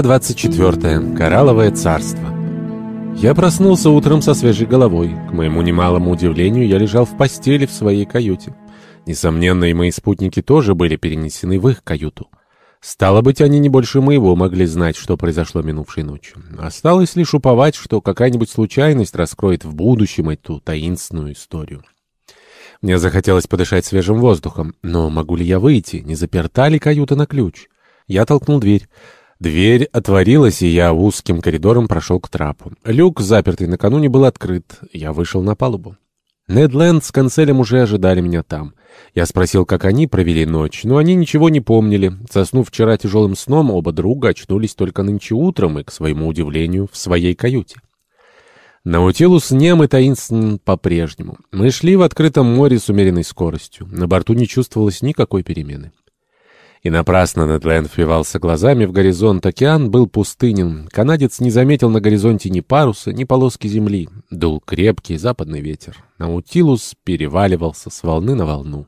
Глава 24. Коралловое царство. Я проснулся утром со свежей головой. К моему немалому удивлению, я лежал в постели в своей каюте. Несомненно, и мои спутники тоже были перенесены в их каюту. Стало быть, они не больше моего могли знать, что произошло минувшей ночью. Осталось лишь уповать, что какая-нибудь случайность раскроет в будущем эту таинственную историю. Мне захотелось подышать свежим воздухом, но могу ли я выйти? Не заперта ли каюта на ключ? Я толкнул дверь. Дверь отворилась, и я узким коридором прошел к трапу. Люк, запертый накануне, был открыт. Я вышел на палубу. Нед Ленд с канцелем уже ожидали меня там. Я спросил, как они провели ночь, но они ничего не помнили. Заснув вчера тяжелым сном, оба друга очнулись только нынче утром и, к своему удивлению, в своей каюте. Наутилус нем и таинственен по-прежнему. Мы шли в открытом море с умеренной скоростью. На борту не чувствовалось никакой перемены. И напрасно Недленд впивался глазами в горизонт. Океан был пустынен. Канадец не заметил на горизонте ни паруса, ни полоски земли. Дул крепкий западный ветер. Наутилус переваливался с волны на волну.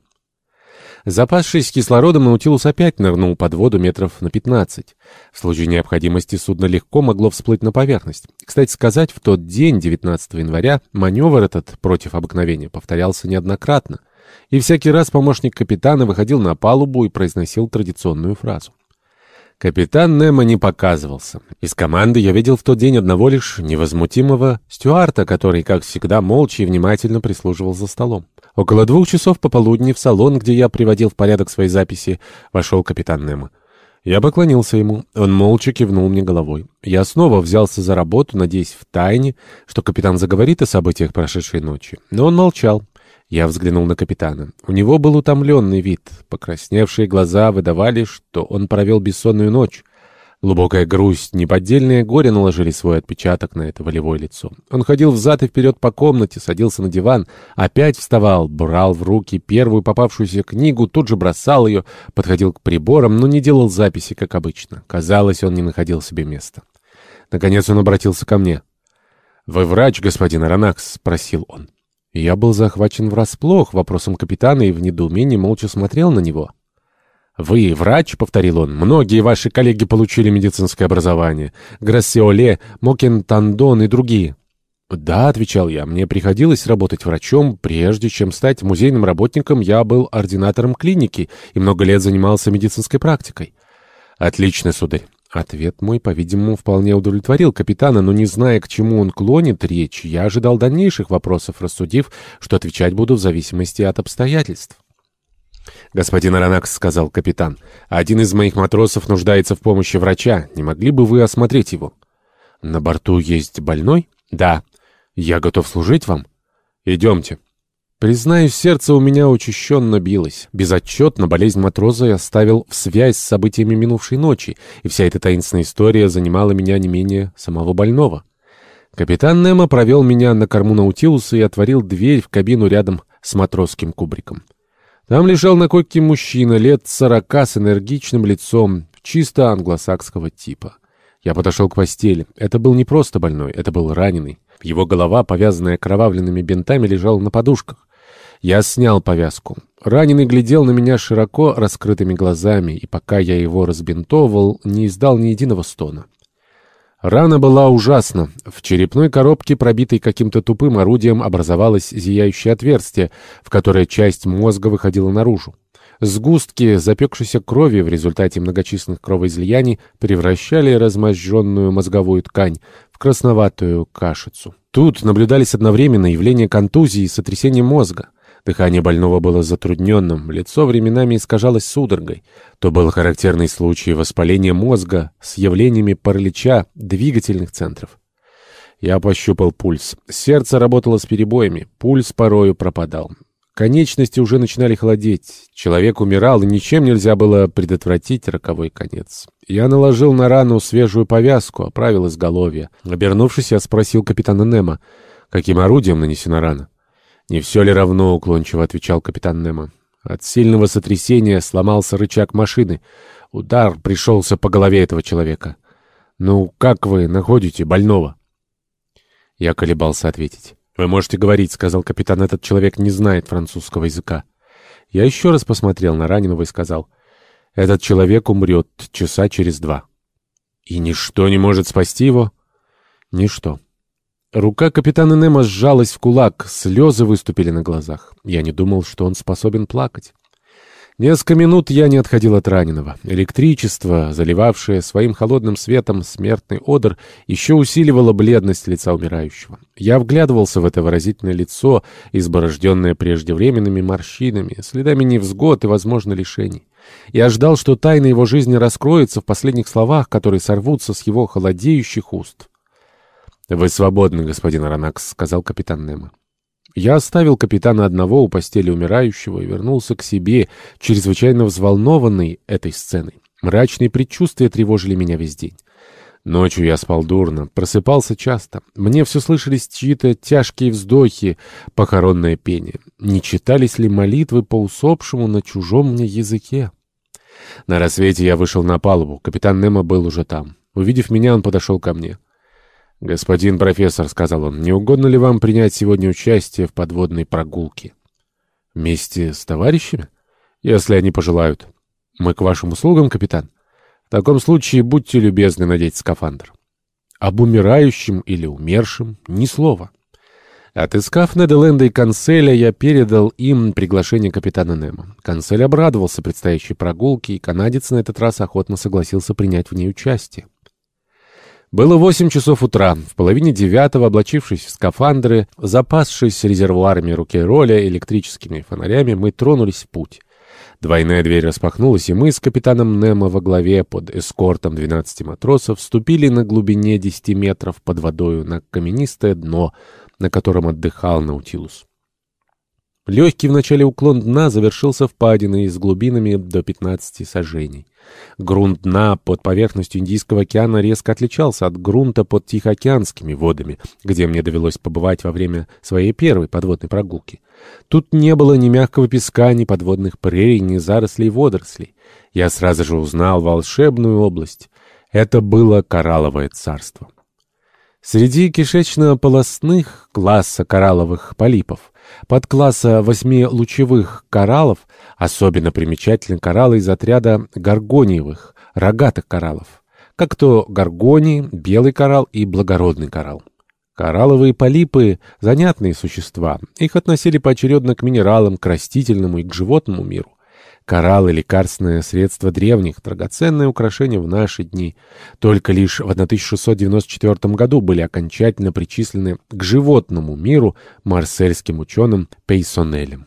Запасшись кислородом, Наутилус опять нырнул под воду метров на 15. В случае необходимости судно легко могло всплыть на поверхность. Кстати сказать, в тот день, 19 января, маневр этот против обыкновения повторялся неоднократно и всякий раз помощник капитана выходил на палубу и произносил традиционную фразу. Капитан Немо не показывался. Из команды я видел в тот день одного лишь невозмутимого стюарта, который, как всегда, молча и внимательно прислуживал за столом. Около двух часов пополудни в салон, где я приводил в порядок свои записи, вошел капитан Немо. Я поклонился ему. Он молча кивнул мне головой. Я снова взялся за работу, надеясь в тайне, что капитан заговорит о событиях прошедшей ночи. Но он молчал. Я взглянул на капитана. У него был утомленный вид. Покрасневшие глаза выдавали, что он провел бессонную ночь. Глубокая грусть, неподдельное горе наложили свой отпечаток на это волевое лицо. Он ходил взад и вперед по комнате, садился на диван, опять вставал, брал в руки первую попавшуюся книгу, тут же бросал ее, подходил к приборам, но не делал записи, как обычно. Казалось, он не находил себе места. Наконец он обратился ко мне. «Вы врач, господин Аронакс?» — спросил он. Я был захвачен врасплох вопросом капитана и в недоумении молча смотрел на него. «Вы врач?» — повторил он. «Многие ваши коллеги получили медицинское образование. Грассиоле, Мокентандон и другие». «Да», — отвечал я, — «мне приходилось работать врачом. Прежде чем стать музейным работником, я был ординатором клиники и много лет занимался медицинской практикой». «Отлично, сударь. Ответ мой, по-видимому, вполне удовлетворил капитана, но не зная, к чему он клонит речь, я ожидал дальнейших вопросов, рассудив, что отвечать буду в зависимости от обстоятельств. «Господин Аронакс», — сказал капитан, — «один из моих матросов нуждается в помощи врача. Не могли бы вы осмотреть его?» «На борту есть больной?» «Да». «Я готов служить вам?» «Идемте». Признаюсь, сердце у меня учащенно билось. Безотчетно болезнь матроса я ставил в связь с событиями минувшей ночи, и вся эта таинственная история занимала меня не менее самого больного. Капитан Немо провел меня на корму Наутилуса и отворил дверь в кабину рядом с матросским кубриком. Там лежал на койке мужчина лет сорока с энергичным лицом, чисто англосакского типа. Я подошел к постели. Это был не просто больной, это был раненый. Его голова, повязанная кровавленными бинтами, лежала на подушках. Я снял повязку. Раненый глядел на меня широко раскрытыми глазами, и пока я его разбинтовывал, не издал ни единого стона. Рана была ужасна. В черепной коробке, пробитой каким-то тупым орудием, образовалось зияющее отверстие, в которое часть мозга выходила наружу. Сгустки запекшейся крови в результате многочисленных кровоизлияний превращали размозженную мозговую ткань в красноватую кашицу. Тут наблюдались одновременно явления контузии и сотрясения мозга. Дыхание больного было затрудненным, лицо временами искажалось судорогой. То был характерный случай воспаления мозга с явлениями паралича двигательных центров. Я пощупал пульс. Сердце работало с перебоями, пульс порою пропадал. Конечности уже начинали холодеть. Человек умирал, и ничем нельзя было предотвратить роковой конец. Я наложил на рану свежую повязку, оправил изголовье. Обернувшись, я спросил капитана Немо, каким орудием нанесена рана. «Не все ли равно?» — уклончиво отвечал капитан Немо. От сильного сотрясения сломался рычаг машины. Удар пришелся по голове этого человека. «Ну, как вы находите больного?» Я колебался ответить. «Вы можете говорить», — сказал капитан, — «этот человек не знает французского языка». Я еще раз посмотрел на раненого и сказал, «Этот человек умрет часа через два». И ничто не может спасти его? Ничто. Рука капитана Немо сжалась в кулак, слезы выступили на глазах. Я не думал, что он способен плакать. Несколько минут я не отходил от раненого. Электричество, заливавшее своим холодным светом смертный одр, еще усиливало бледность лица умирающего. Я вглядывался в это выразительное лицо, изборожденное преждевременными морщинами, следами невзгод и, возможно, лишений. Я ждал, что тайна его жизни раскроется в последних словах, которые сорвутся с его холодеющих уст. «Вы свободны, господин Аронакс», — сказал капитан Немо. Я оставил капитана одного у постели умирающего и вернулся к себе, чрезвычайно взволнованный этой сценой. Мрачные предчувствия тревожили меня весь день. Ночью я спал дурно, просыпался часто. Мне все слышались чьи-то тяжкие вздохи, похоронное пение. Не читались ли молитвы по усопшему на чужом мне языке? На рассвете я вышел на палубу. Капитан Немо был уже там. Увидев меня, он подошел ко мне. «Господин профессор», — сказал он, — «не угодно ли вам принять сегодня участие в подводной прогулке?» «Вместе с товарищами?» «Если они пожелают». «Мы к вашим услугам, капитан?» «В таком случае будьте любезны надеть скафандр». «Об умирающем или умершем ни слова». Отыскав Неделенда и Канцеля, я передал им приглашение капитана Немо. Канцель обрадовался предстоящей прогулке, и канадец на этот раз охотно согласился принять в ней участие. Было восемь часов утра. В половине девятого, облачившись в скафандры, запасшись резервуарами руки роля электрическими фонарями, мы тронулись в путь. Двойная дверь распахнулась, и мы с капитаном Немо во главе под эскортом 12 матросов вступили на глубине 10 метров под водою на каменистое дно, на котором отдыхал Наутилус. Легкий в начале уклон дна завершился впадиной с глубинами до 15 сажений. Грунт дна под поверхностью Индийского океана резко отличался от грунта под Тихоокеанскими водами, где мне довелось побывать во время своей первой подводной прогулки. Тут не было ни мягкого песка, ни подводных прерий, ни зарослей водорослей. Я сразу же узнал волшебную область. Это было коралловое царство. Среди кишечно-полостных класса коралловых полипов Подкласса восьмилучевых кораллов особенно примечательны кораллы из отряда горгониевых, рогатых кораллов, как то горгоний, белый коралл и благородный коралл. Коралловые полипы — занятные существа. Их относили поочередно к минералам, к растительному и к животному миру. Кораллы — лекарственное средство древних, драгоценное украшение в наши дни. Только лишь в 1694 году были окончательно причислены к животному миру марсельским ученым Пейсонелем.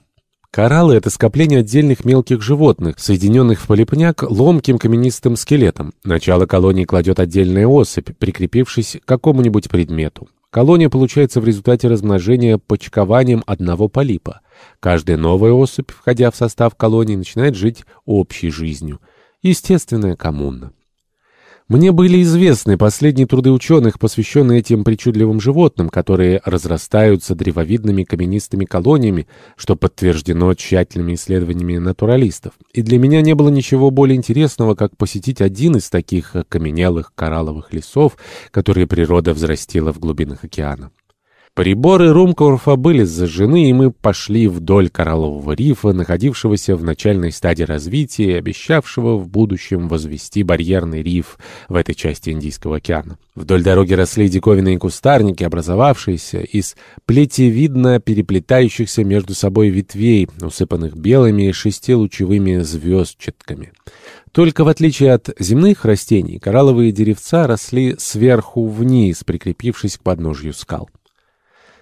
Кораллы — это скопление отдельных мелких животных, соединенных в полипняк ломким каменистым скелетом. Начало колонии кладет отдельная особь, прикрепившись к какому-нибудь предмету. Колония получается в результате размножения почкованием одного полипа. Каждая новая особь, входя в состав колонии, начинает жить общей жизнью. Естественная коммуна. Мне были известны последние труды ученых, посвященные этим причудливым животным, которые разрастаются древовидными каменистыми колониями, что подтверждено тщательными исследованиями натуралистов. И для меня не было ничего более интересного, как посетить один из таких окаменелых коралловых лесов, которые природа взрастила в глубинах океана. Приборы Румкорфа были зажжены, и мы пошли вдоль кораллового рифа, находившегося в начальной стадии развития и обещавшего в будущем возвести барьерный риф в этой части Индийского океана. Вдоль дороги росли диковинные кустарники, образовавшиеся из плетевидно переплетающихся между собой ветвей, усыпанных белыми шестилучевыми звездчатками. Только в отличие от земных растений, коралловые деревца росли сверху вниз, прикрепившись к подножью скал.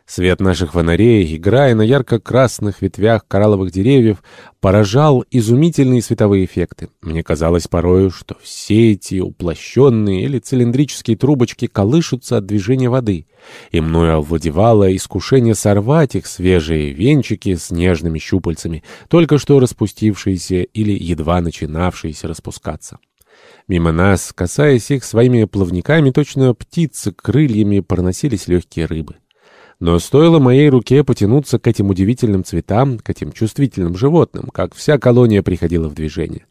Свет наших фонарей, играя на ярко-красных ветвях коралловых деревьев, поражал изумительные световые эффекты. Мне казалось порою, что все эти уплощенные или цилиндрические трубочки колышутся от движения воды, и мною овладевало искушение сорвать их свежие венчики с нежными щупальцами, только что распустившиеся или едва начинавшиеся распускаться. Мимо нас, касаясь их своими плавниками, точно птицы крыльями проносились легкие рыбы. Но стоило моей руке потянуться к этим удивительным цветам, к этим чувствительным животным, как вся колония приходила в движение.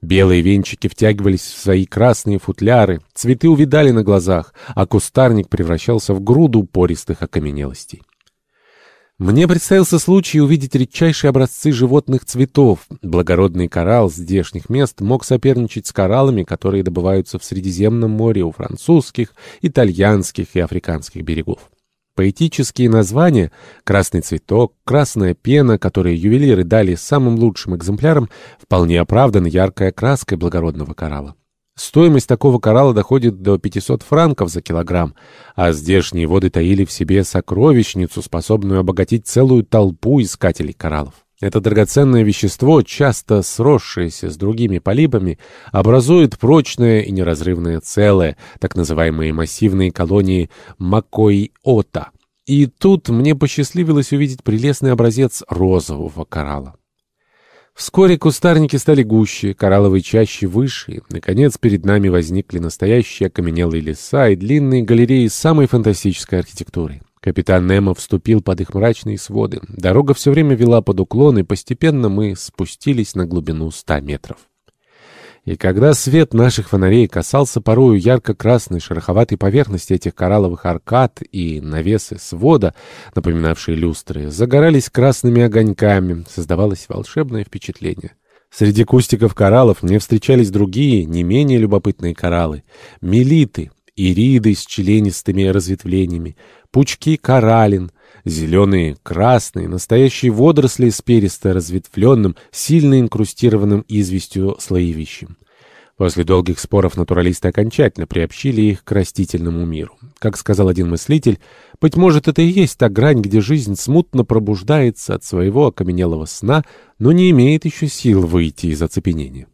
Белые венчики втягивались в свои красные футляры, цветы увидали на глазах, а кустарник превращался в груду пористых окаменелостей. Мне представился случай увидеть редчайшие образцы животных цветов. Благородный коралл здешних мест мог соперничать с кораллами, которые добываются в Средиземном море у французских, итальянских и африканских берегов. Поэтические названия «красный цветок», «красная пена», которые ювелиры дали самым лучшим экземплярам, вполне оправданы яркой окраской благородного коралла. Стоимость такого коралла доходит до 500 франков за килограмм, а здешние воды таили в себе сокровищницу, способную обогатить целую толпу искателей кораллов. Это драгоценное вещество, часто сросшееся с другими полипами, образует прочное и неразрывное целое, так называемые массивные колонии макоиота. И тут мне посчастливилось увидеть прелестный образец розового коралла. Вскоре кустарники стали гуще, коралловые чаще выше, и, наконец, перед нами возникли настоящие окаменелые леса и длинные галереи самой фантастической архитектуры. Капитан Немо вступил под их мрачные своды. Дорога все время вела под уклон, и постепенно мы спустились на глубину ста метров. И когда свет наших фонарей касался порою ярко-красной шероховатой поверхности этих коралловых аркад и навесы свода, напоминавшие люстры, загорались красными огоньками, создавалось волшебное впечатление. Среди кустиков кораллов мне встречались другие, не менее любопытные кораллы. Мелиты, ириды с членистыми разветвлениями, пучки кораллин, зеленые, красные, настоящие водоросли с перисто-разветвленным, сильно инкрустированным известью слоевищем. После долгих споров натуралисты окончательно приобщили их к растительному миру. Как сказал один мыслитель, быть может, это и есть та грань, где жизнь смутно пробуждается от своего окаменелого сна, но не имеет еще сил выйти из оцепенения.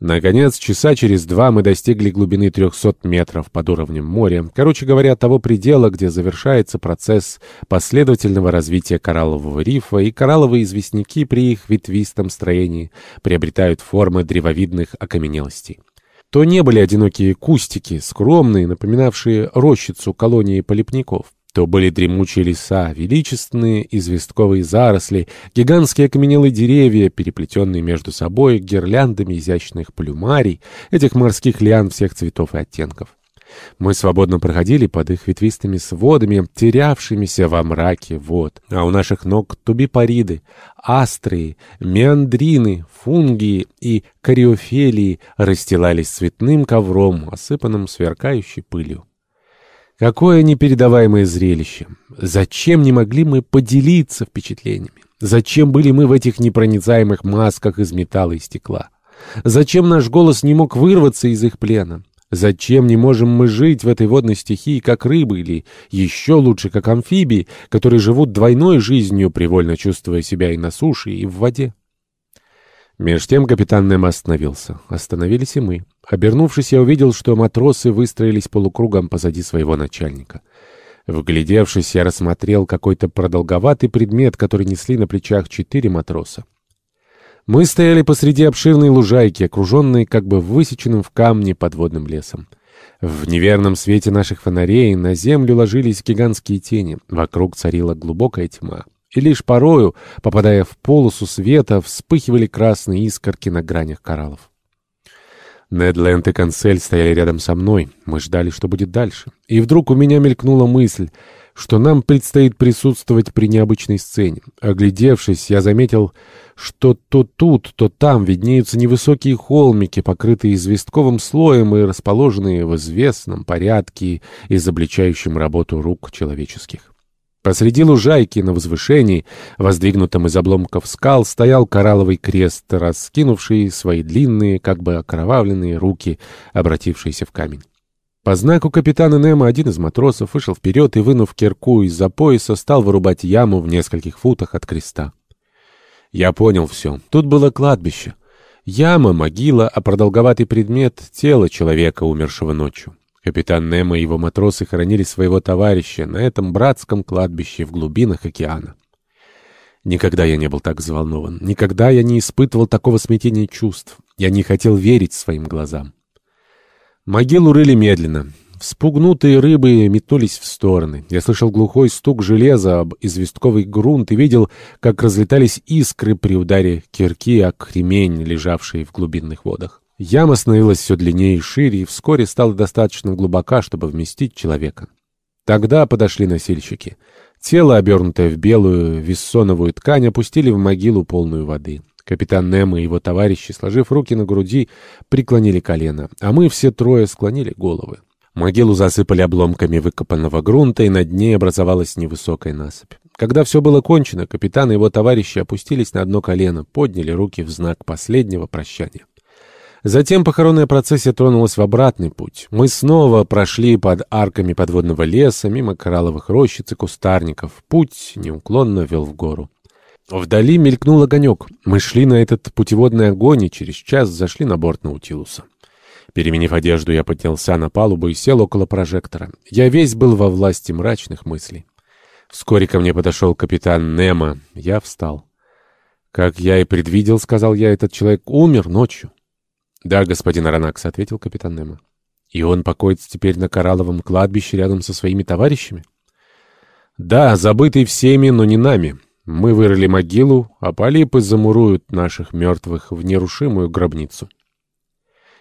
Наконец, часа через два мы достигли глубины 300 метров под уровнем моря, короче говоря, того предела, где завершается процесс последовательного развития кораллового рифа, и коралловые известняки при их ветвистом строении приобретают формы древовидных окаменелостей. То не были одинокие кустики, скромные, напоминавшие рощицу колонии полипников то были дремучие леса, величественные известковые заросли, гигантские окаменелые деревья, переплетенные между собой гирляндами изящных плюмарий, этих морских лиан всех цветов и оттенков. Мы свободно проходили под их ветвистыми сводами, терявшимися во мраке вод, а у наших ног тубипариды, астрии, меандрины, фунгии и кариофелии расстилались цветным ковром, осыпанным сверкающей пылью. Какое непередаваемое зрелище! Зачем не могли мы поделиться впечатлениями? Зачем были мы в этих непроницаемых масках из металла и стекла? Зачем наш голос не мог вырваться из их плена? Зачем не можем мы жить в этой водной стихии, как рыбы, или еще лучше, как амфибии, которые живут двойной жизнью, привольно чувствуя себя и на суше, и в воде? Меж тем капитан Немо остановился. Остановились и мы. Обернувшись, я увидел, что матросы выстроились полукругом позади своего начальника. Вглядевшись, я рассмотрел какой-то продолговатый предмет, который несли на плечах четыре матроса. Мы стояли посреди обширной лужайки, окруженной как бы высеченным в камне подводным лесом. В неверном свете наших фонарей на землю ложились гигантские тени. Вокруг царила глубокая тьма и лишь порою, попадая в полосу света, вспыхивали красные искорки на гранях кораллов. Недленд и Консель стояли рядом со мной. Мы ждали, что будет дальше. И вдруг у меня мелькнула мысль, что нам предстоит присутствовать при необычной сцене. Оглядевшись, я заметил, что то тут, то там виднеются невысокие холмики, покрытые известковым слоем и расположенные в известном порядке, изобличающем работу рук человеческих. Посреди лужайки на возвышении, воздвигнутом из обломков скал, стоял коралловый крест, раскинувший свои длинные, как бы окровавленные руки, обратившиеся в камень. По знаку капитана Немо один из матросов вышел вперед и, вынув кирку из-за пояса, стал вырубать яму в нескольких футах от креста. Я понял все. Тут было кладбище. Яма, могила, а продолговатый предмет — тело человека, умершего ночью. Капитан Немо и его матросы хоронили своего товарища на этом братском кладбище в глубинах океана. Никогда я не был так взволнован, никогда я не испытывал такого смятения чувств. Я не хотел верить своим глазам. Могилу рыли медленно. Вспугнутые рыбы метнулись в стороны. Я слышал глухой стук железа об известковый грунт и видел, как разлетались искры при ударе кирки о кремень, лежавший в глубинных водах. Яма становилась все длиннее и шире, и вскоре стала достаточно глубока, чтобы вместить человека. Тогда подошли носильщики. Тело, обернутое в белую виссоновую ткань, опустили в могилу полную воды. Капитан Немо и его товарищи, сложив руки на груди, преклонили колено, а мы все трое склонили головы. Могилу засыпали обломками выкопанного грунта, и над ней образовалась невысокая насыпь. Когда все было кончено, капитан и его товарищи опустились на одно колено, подняли руки в знак последнего прощания. Затем похоронная процессия тронулась в обратный путь. Мы снова прошли под арками подводного леса, мимо коралловых рощиц и кустарников. Путь неуклонно вел в гору. Вдали мелькнул огонек. Мы шли на этот путеводный огонь и через час зашли на борт Наутилуса. Переменив одежду, я поднялся на палубу и сел около прожектора. Я весь был во власти мрачных мыслей. Вскоре ко мне подошел капитан Немо. Я встал. «Как я и предвидел, — сказал я, — этот человек умер ночью». «Да, господин Аронакс», — ответил капитан Немо. «И он покоится теперь на коралловом кладбище рядом со своими товарищами?» «Да, забытый всеми, но не нами. Мы вырыли могилу, а полипы замуруют наших мертвых в нерушимую гробницу».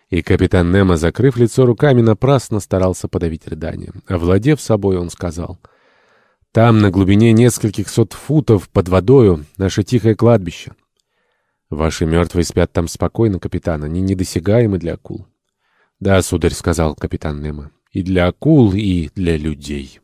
И капитан Немо, закрыв лицо руками, напрасно старался подавить рыдание. Овладев собой, он сказал, «Там, на глубине нескольких сот футов под водою, наше тихое кладбище. Ваши мертвые спят там спокойно, капитан, они недосягаемы для акул». «Да, сударь», — сказал капитан Немо, — «и для акул, и для людей».